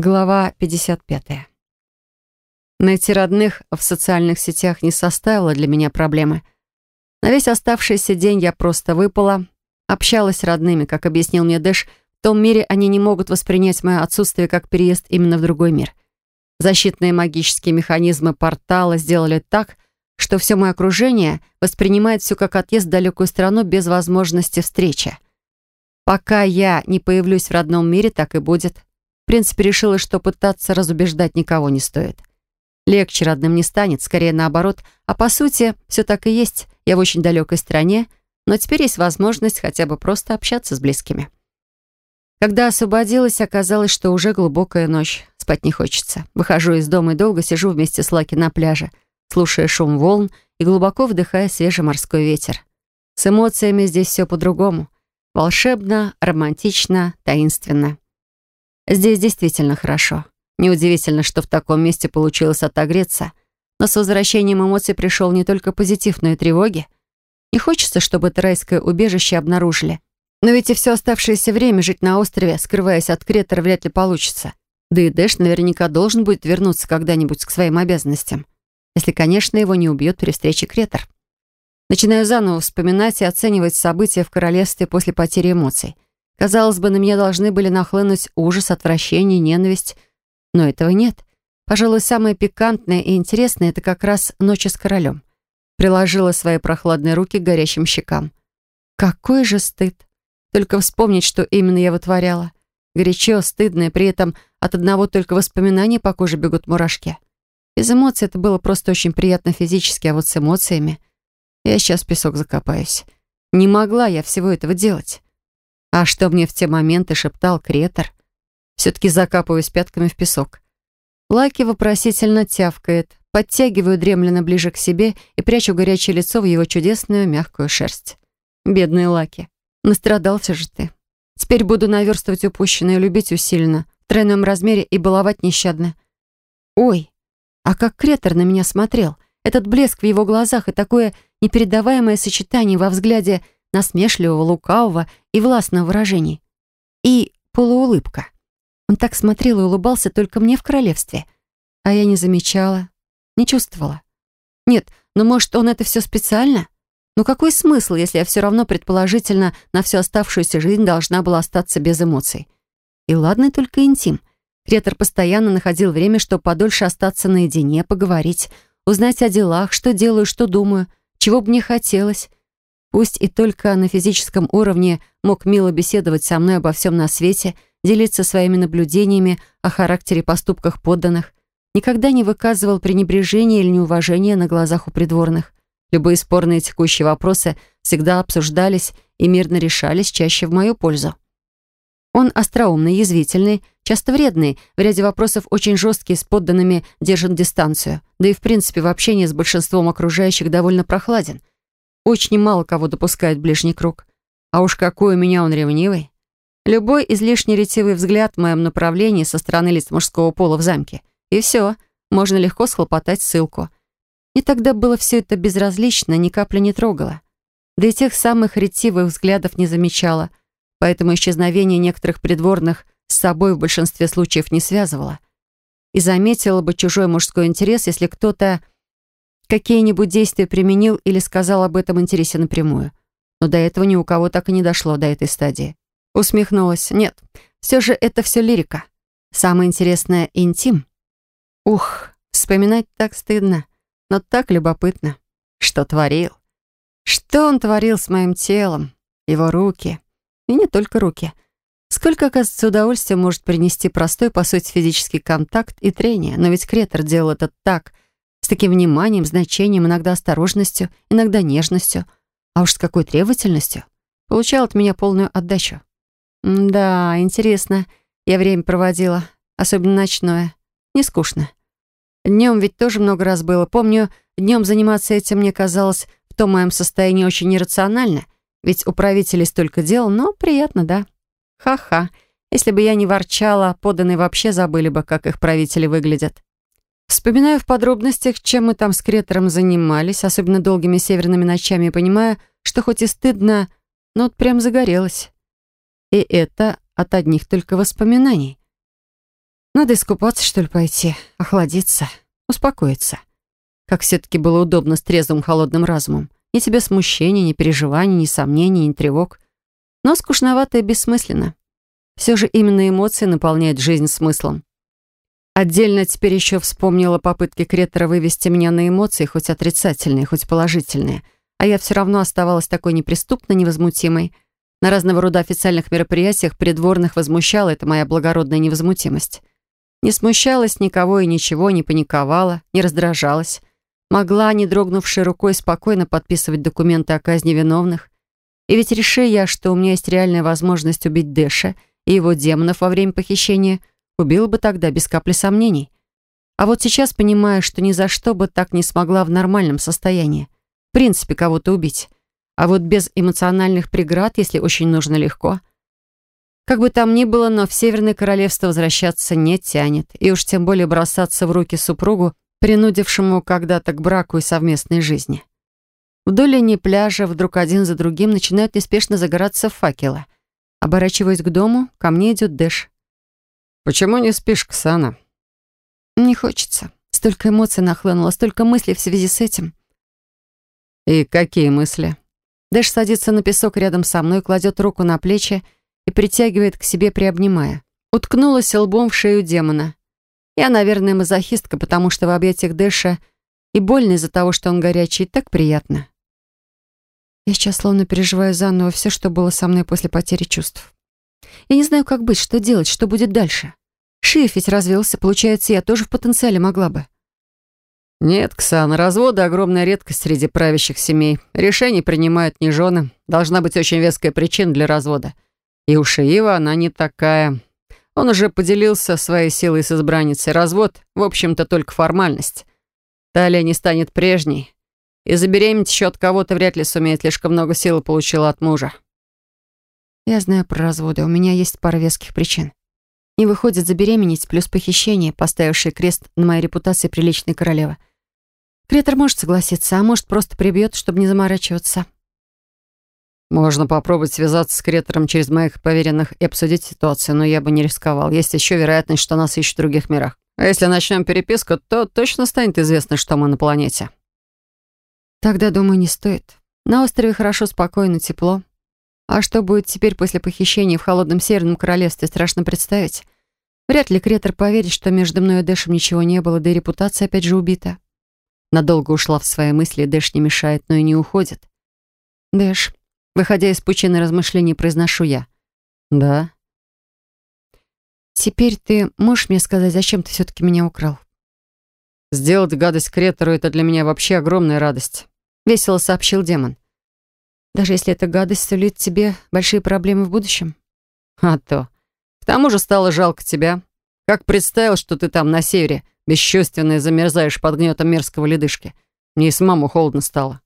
Глава 55. Найти родных в социальных сетях не составило для меня проблемы. На весь оставшийся день я просто выпала, общалась с родными, как объяснил мне Дэш, в том мире они не могут воспринять мое отсутствие как переезд именно в другой мир. Защитные магические механизмы портала сделали так, что все мое окружение воспринимает все как отъезд в далекую страну без возможности встречи. Пока я не появлюсь в родном мире, так и будет принципе, решила, что пытаться разубеждать никого не стоит. Легче родным не станет, скорее наоборот. А по сути, все так и есть. Я в очень далекой стране, но теперь есть возможность хотя бы просто общаться с близкими. Когда освободилась, оказалось, что уже глубокая ночь. Спать не хочется. Выхожу из дома и долго сижу вместе с Лаки на пляже, слушая шум волн и глубоко вдыхая свежий морской ветер. С эмоциями здесь все по-другому. Волшебно, романтично, таинственно. Здесь действительно хорошо. Неудивительно, что в таком месте получилось отогреться. Но с возвращением эмоций пришел не только позитив, но и тревоги. Не хочется, чтобы это райское убежище обнаружили. Но ведь и все оставшееся время жить на острове, скрываясь от Кретора, вряд ли получится. Да и Дэш наверняка должен будет вернуться когда-нибудь к своим обязанностям. Если, конечно, его не убьет при встрече Кретор. Начинаю заново вспоминать и оценивать события в королевстве после потери эмоций. Казалось бы, на меня должны были нахлынуть ужас, отвращение, ненависть. Но этого нет. Пожалуй, самое пикантное и интересное — это как раз ночь с королем. Приложила свои прохладные руки к горящим щекам. Какой же стыд! Только вспомнить, что именно я вытворяла. Горячо, стыдно, и при этом от одного только воспоминания по коже бегут мурашки. Без эмоций это было просто очень приятно физически, а вот с эмоциями... Я сейчас в песок закопаюсь. Не могла я всего этого делать. А что мне в те моменты шептал Кретор? Все-таки закапываюсь пятками в песок. Лаки вопросительно тявкает. Подтягиваю дремленно ближе к себе и прячу горячее лицо в его чудесную мягкую шерсть. Бедный Лаки. Настрадался же ты. Теперь буду наверстывать упущенное, любить усиленно, в тройном размере и баловать нещадно. Ой, а как Кретор на меня смотрел. Этот блеск в его глазах и такое непередаваемое сочетание во взгляде — насмешливого, лукавого и властного выражений. И полуулыбка. Он так смотрел и улыбался только мне в королевстве. А я не замечала, не чувствовала. Нет, но может, он это все специально? Ну какой смысл, если я все равно предположительно на всю оставшуюся жизнь должна была остаться без эмоций? И ладно только интим. Кретор постоянно находил время, чтобы подольше остаться наедине, поговорить, узнать о делах, что делаю, что думаю, чего бы мне хотелось. Пусть и только на физическом уровне мог мило беседовать со мной обо всем на свете, делиться своими наблюдениями о характере поступках подданных, никогда не выказывал пренебрежения или неуважения на глазах у придворных. Любые спорные текущие вопросы всегда обсуждались и мирно решались чаще в мою пользу. Он остроумный, язвительный, часто вредный, в ряде вопросов очень жесткий, с подданными держит дистанцию, да и в принципе в общении с большинством окружающих довольно прохладен. Очень мало кого допускает в ближний круг. А уж какой у меня он ревнивый. Любой излишне ретивый взгляд в моем направлении со стороны лиц мужского пола в замке. И все, можно легко схлопотать ссылку. И тогда было все это безразлично, ни капли не трогало. Да и тех самых ретивых взглядов не замечала, поэтому исчезновение некоторых придворных с собой в большинстве случаев не связывало. И заметила бы чужой мужской интерес, если кто-то какие-нибудь действия применил или сказал об этом интересе напрямую. Но до этого ни у кого так и не дошло до этой стадии. Усмехнулась. Нет, все же это все лирика. Самое интересное — интим. Ух, вспоминать так стыдно, но так любопытно. Что творил? Что он творил с моим телом? Его руки. И не только руки. Сколько, оказывается, удовольствия может принести простой, по сути, физический контакт и трение. Но ведь Кретор делал это так — с таким вниманием, значением, иногда осторожностью, иногда нежностью, а уж с какой требовательностью. Получал от меня полную отдачу. Да, интересно. Я время проводила, особенно ночное. Не скучно. Днем ведь тоже много раз было. Помню, днем заниматься этим мне казалось в том моем состоянии очень нерационально, ведь у правителей столько дел, но приятно, да. Ха-ха. Если бы я не ворчала, поданные вообще забыли бы, как их правители выглядят. Вспоминаю в подробностях, чем мы там с Кретором занимались, особенно долгими северными ночами, и понимаю, что хоть и стыдно, но вот прям загорелась. И это от одних только воспоминаний. Надо искупаться, что ли, пойти, охладиться, успокоиться. Как все-таки было удобно с трезвым холодным разумом. Ни тебе смущения, ни переживаний, ни сомнений, ни тревог. Но скучновато и бессмысленно. Все же именно эмоции наполняют жизнь смыслом. Отдельно теперь еще вспомнила попытки Кретора вывести меня на эмоции, хоть отрицательные, хоть положительные. А я все равно оставалась такой неприступно невозмутимой. На разного рода официальных мероприятиях придворных возмущала эта моя благородная невозмутимость. Не смущалась никого и ничего, не паниковала, не раздражалась. Могла, не дрогнувшей рукой, спокойно подписывать документы о казни виновных. И ведь реши я, что у меня есть реальная возможность убить Дэша и его демонов во время похищения, убила бы тогда без капли сомнений. А вот сейчас понимаю, что ни за что бы так не смогла в нормальном состоянии. В принципе, кого-то убить. А вот без эмоциональных преград, если очень нужно легко. Как бы там ни было, но в Северное Королевство возвращаться не тянет. И уж тем более бросаться в руки супругу, принудившему когда-то к браку и совместной жизни. Вдоль линии пляжа вдруг один за другим начинают неспешно загораться факелы. Оборачиваясь к дому, ко мне идет Дэш. «Почему не спишь, Ксана?» «Не хочется. Столько эмоций нахлынуло, столько мыслей в связи с этим». «И какие мысли?» Дэш садится на песок рядом со мной, кладет руку на плечи и притягивает к себе, приобнимая. Уткнулась лбом в шею демона. Я, наверное, мазохистка, потому что в объятиях Дэша и больно из-за того, что он горячий, так приятно. Я сейчас словно переживаю заново все, что было со мной после потери чувств. Я не знаю, как быть, что делать, что будет дальше. Шиев ведь развелся, получается, я тоже в потенциале могла бы. «Нет, Ксан, разводы — огромная редкость среди правящих семей. Решения принимают не жены. Должна быть очень веская причина для развода. И у Шиива она не такая. Он уже поделился своей силой с избранницей. Развод, в общем-то, только формальность. Талия не станет прежней. И забеременеть еще от кого-то вряд ли сумеет. Слишком много силы получила от мужа. Я знаю про разводы. У меня есть пара веских причин. Не выходит забеременеть, плюс похищение, поставившее крест на моей репутации приличной королевы. Кретор может согласиться, а может просто прибьет, чтобы не заморачиваться. Можно попробовать связаться с Кретором через моих поверенных и обсудить ситуацию, но я бы не рисковал. Есть еще вероятность, что нас ищут в других мирах. А если начнем переписку, то точно станет известно, что мы на планете. Тогда, думаю, не стоит. На острове хорошо, спокойно, тепло. А что будет теперь после похищения в холодном Северном Королевстве, страшно представить. Вряд ли Кретор поверит, что между мной и Дэшем ничего не было, да и репутация опять же убита. Надолго ушла в свои мысли, Дэш не мешает, но и не уходит. Дэш, Выходя из пучины размышлений, произношу я. «Да». «Теперь ты можешь мне сказать, зачем ты все-таки меня украл?» «Сделать гадость Кретору — это для меня вообще огромная радость», — весело сообщил демон. «Даже если эта гадость сулит тебе большие проблемы в будущем?» «А то. К тому же стало жалко тебя. Как представил, что ты там на севере, бесчувственно замерзаешь под гнетом мерзкого ледышки. Мне и с маму холодно стало».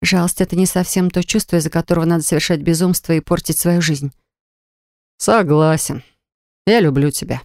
Жалость — это не совсем то чувство, из-за которого надо совершать безумство и портить свою жизнь. Согласен. Я люблю тебя.